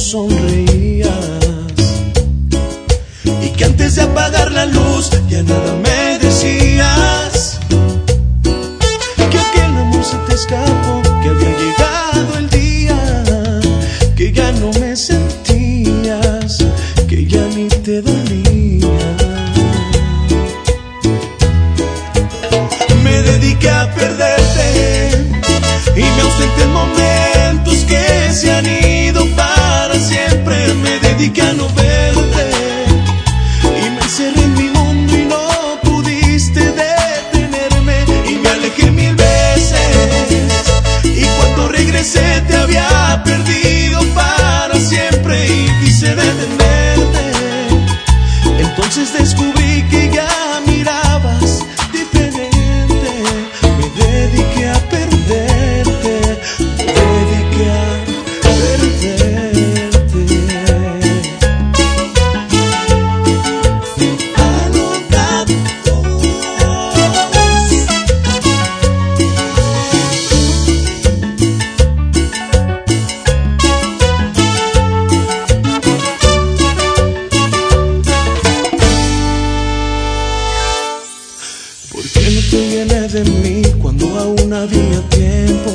sonreías? Y que antes de apagar la luz ya nada me decías. Que aquel amor se te escapó, que había llegado el día, que ya no me sentías, que ya ni te dolía. Me dediqué a perderte siempre. ¿Por qué no te viene de mí cuando aún había tiempo?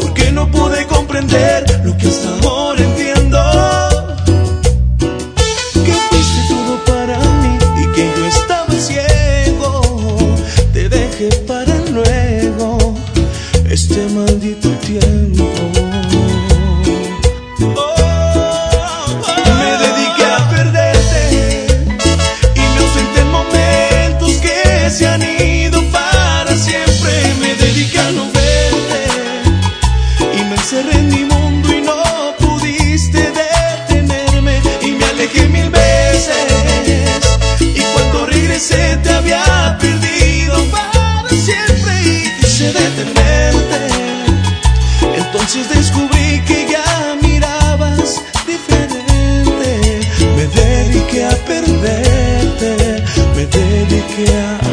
¿Por qué no pude comprender lo que hasta ahora entiendo? Que fuiste todo para mí y que yo estaba ciego. Te dejé para luego este maldito care